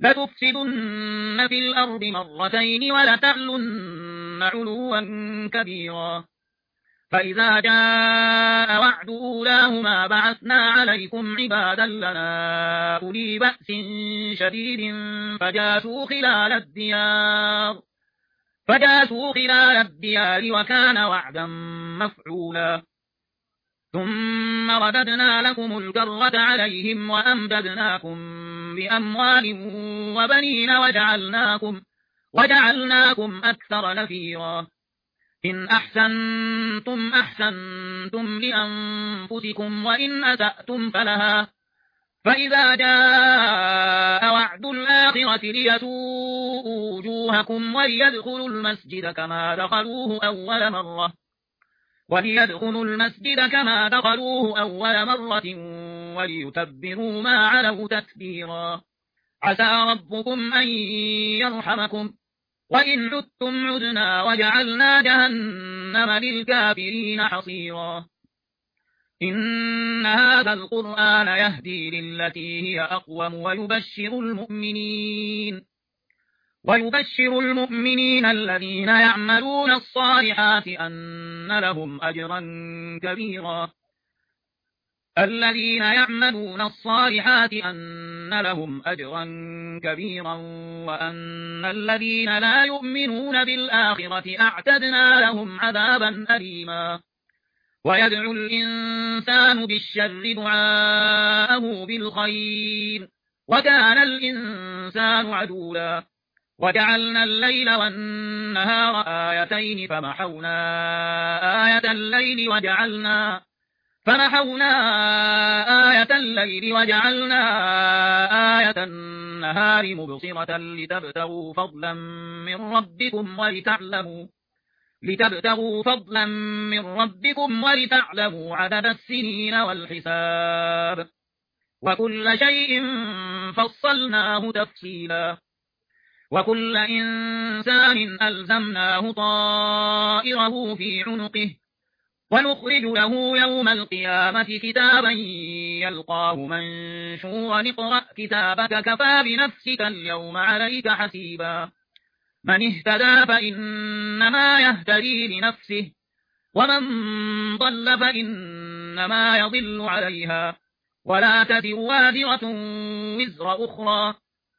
لتفسدن في الأرض مرتين ولتعلن علوا كبيرا. فإذا جاء وعد أولاهما بعثنا عليكم عبادا لنا أولي بأس شديد فجاسوا خلال الديار. فجاسوا خلال الديار وكان وعدا مفعولا. ثم رددنا لكم الكرة عليهم وأمددناكم بأموال وبنين وجعلناكم, وجعلناكم أكثر نفيرا. إن أحسنتم أحسنتم لأنفسكم وإن أسأتم فلها. فإذا جاء وعد الآخرة ليسوءوا وجوهكم وليدخلوا المسجد كما دخلوه أول مرة. وليدخلوا المسجد كما دخلوه أول مرة وليتبروا ما علوا تتبيرا. عسى ربكم أن يرحمكم. وإن عدتم عدنا وجعلنا جهنم للكافرين حصيرا. إن هذا القرآن يهدي للتي هي أقوم ويبشر المؤمنين. ويبشر المؤمنين الذين يعملون الصالحات أن لهم أجرا كبيرا. الذين يعملون الصالحات أن لهم أجرا كبيرا وأن الذين لا يؤمنون بالآخرة أعتدنا لهم عذابا أليما. ويدعو الإنسان بالشر دعاءه بالخير وكان الإنسان عدولا. وجعلنا الليل والنهار آيتين فمحونا آية الليل وجعلنا فمحونا آية الليل وجعلنا آية النهار مبصرة لتبتغوا فضلا من ربكم ولتعلموا لتبتغوا فضلا من ربكم ولتعلموا عدد السنين والحساب. وكل شيء فصلناه تفصيلا. وكل إنسان ألزمناه طائره في عنقه ونخرج له يوم القيامة كتابا يلقاه منشورا اقرأ كتابك كفى بنفسك اليوم عليك حسيبا. من اهتدى فإنما يهتدي لنفسه ومن ضل فإنما يضل عليها. ولا تذر وادرة وزر أخرى.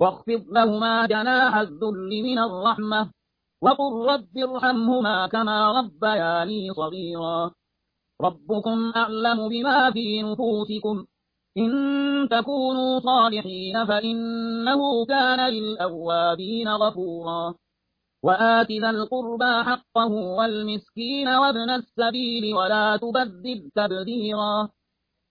واخفض لهما جناح الذل من الرحمة وقل رب ارحمهما كما ربياني صغيرا. ربكم أعلم بما في نفوسكم إن تكونوا صالحين فإنه كان للأوابين غفورا. وآت ذا القربى حقه والمسكين وابن السبيل ولا تبذل تبذيرا.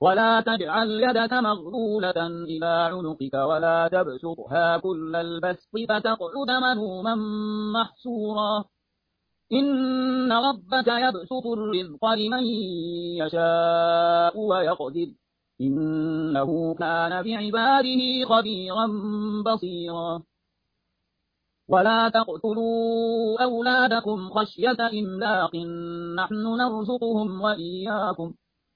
ولا تجعل يدك مغلولة إلى عنقك ولا تبسطها كل البسط فتقعد منوما محسورا إن ربك يبسط الرزق لمن يشاء ويقدر. إنه كان بعباده خبيرا بصيرا. ولا تقتلوا أولادكم خشية إملاق. نحن نرزقهم وإياكم.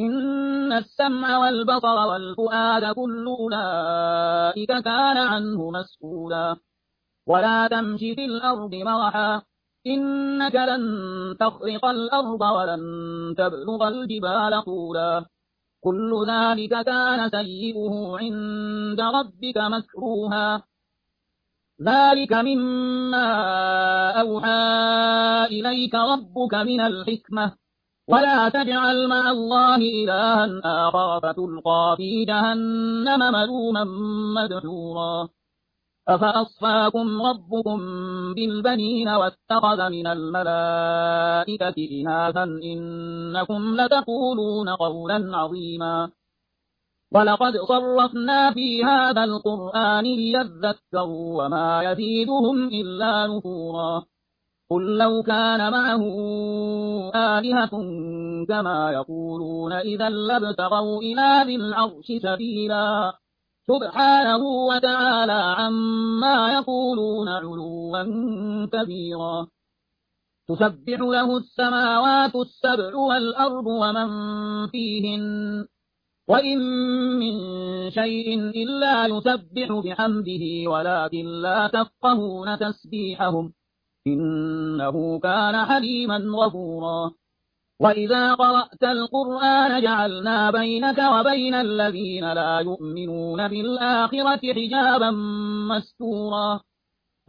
إن السمع والبصر والفؤاد كل أولئك كان عنه مسؤولا. ولا تمش في الأرض مرحا إنك لن تخرق الأرض ولن تبلغ الجبال طولا. كل ذلك كان سيئه عند ربك مكروها. ذلك مما أوحى إليك ربك من الحكمة. ولا تجعل مع الله إلها آخر فتلقى في جهنم ملوما مدحورا. أفأصفاكم ربكم بالبنين واتخذ من الملائكة إناثا إنكم لتقولون قولا عظيما. ولقد صرفنا في هذا القرآن ليذكروا وما يزيدهم إلا نفورا. قل لو كان معه آلهة كما يقولون إذا لابتغوا إلى ذي العرش سبيلا سبحانه وتعالى عما يقولون علوا كبيرا تسبح له السماوات السبع والأرض ومن فيهن وإن من شيء إلا يسبح بحمده ولكن لا تفقهون تسبيحهم إنه كان حليما غفورا. وإذا قرأت القرآن جعلنا بينك وبين الذين لا يؤمنون بالآخرة حجابا مستورا.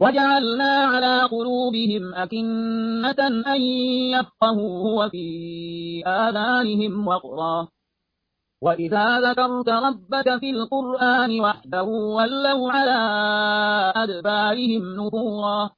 وجعلنا على قلوبهم أكنة أن يفقهوا وفي آذانهم وقرا. وإذا ذكرت ربك في القرآن وحده ولوا على أدبارهم نفورا.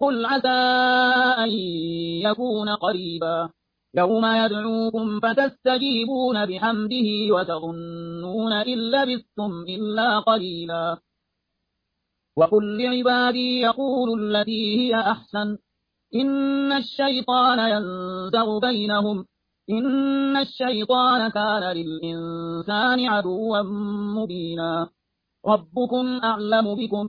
قل عسى أن يكون قريبا. يوم يدعوكم فتستجيبون بحمده وتظنون إن لبثتم إلا قليلا. وقل لعبادي يقول التي هي أحسن. إن الشيطان ينزغ بينهم. إن الشيطان كان للإنسان عدوا مبينا. ربكم أعلم بكم.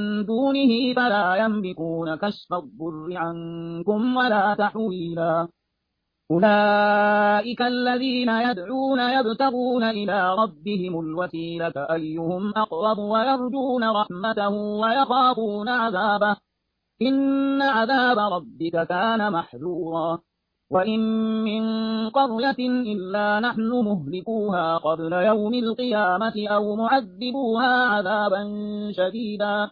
دونه فلا يملكون كشف الضر عنكم ولا تحويلا. أولئك الذين يدعون يبتغون إلى ربهم الوسيلة أيهم أقرب ويرجون رحمته ويخافون عذابه. إن عذاب ربك كان محذورا. وإن من قرية إلا نحن مهلكوها قبل يوم القيامة أو معذبوها عذابا شديدا.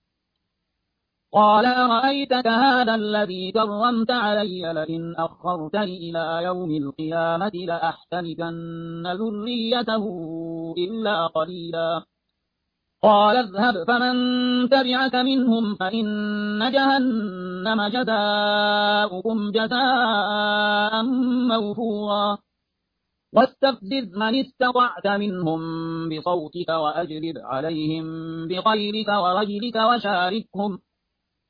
قال أرأيتك هذا الذي كرمت علي؟ لئن أخرتني إلى يوم القيامة لأحتنكن ذريته إلا قليلا. قال اذهب فمن تبعك منهم فإن جهنم جزاؤكم جزاء موفورا. واستفزز من استطعت منهم بصوتك وأجلب عليهم بخيرك ورجلك وشاركهم.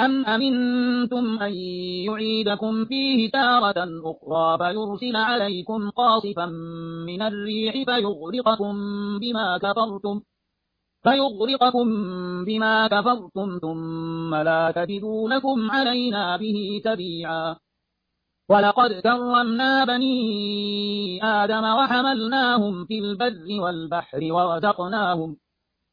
أم أمنتم أن يعيدكم فيه تارة أخرى فيرسل عليكم قاصفا من الريح فيغرقكم بما كفرتم فيغرقكم بما كفرتم ثم لا تجدوا لكم علينا به تبيعا ولقد كرمنا بني آدم وحملناهم في البر والبحر ورزقناهم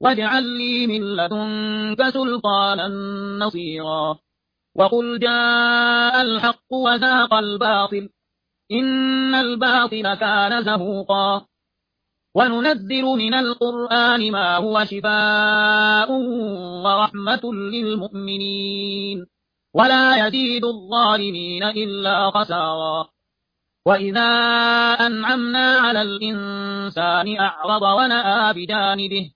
واجعل لي من لدنك سلطانا نصيرا. وقل جاء الحق وذاق الباطل. إن الباطل كان زهوقا. وننزل من القرآن ما هو شفاء ورحمة للمؤمنين. ولا يزيد الظالمين إلا خسارا. وإذا أنعمنا على الإنسان أعرض ونأى بجانبه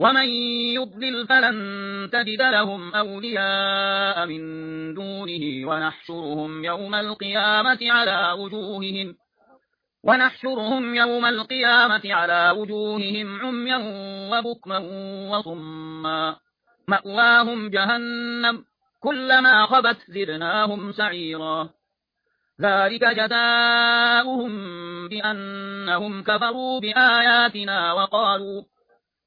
ومن يضلل فلن تجد لهم أولياء من دونه ونحشرهم يوم القيامة على وجوههم ونحشرهم يوم القيامة على وجوههم عميا وبكما وصما مأواهم جهنم كلما خبت زدناهم سعيرا ذلك جزاؤهم بأنهم كفروا بآياتنا وقالوا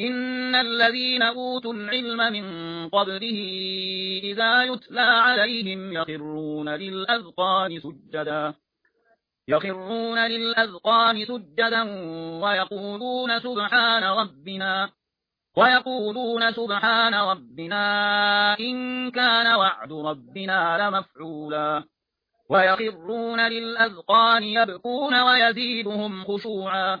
إن الذين أوتوا العلم من قبله إذا يتلى عليهم يخرون للأذقان سجدا يخرون للأذقان سجدا ويقولون سبحان ربنا ويقولون سبحان ربنا إن كان وعد ربنا لمفعولا ويخرون للأذقان يبكون ويزيدهم خشوعا